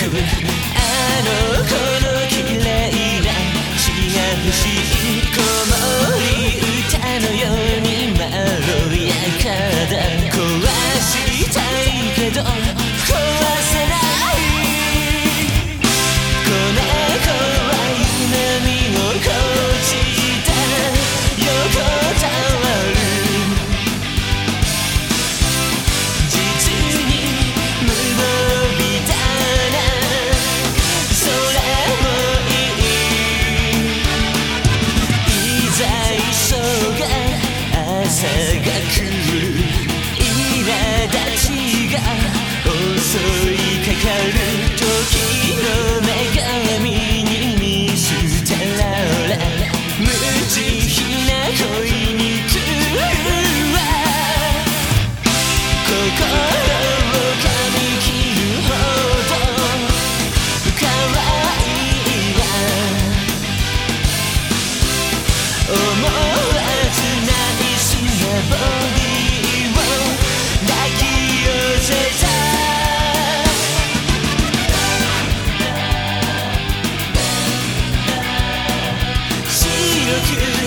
heaven. you.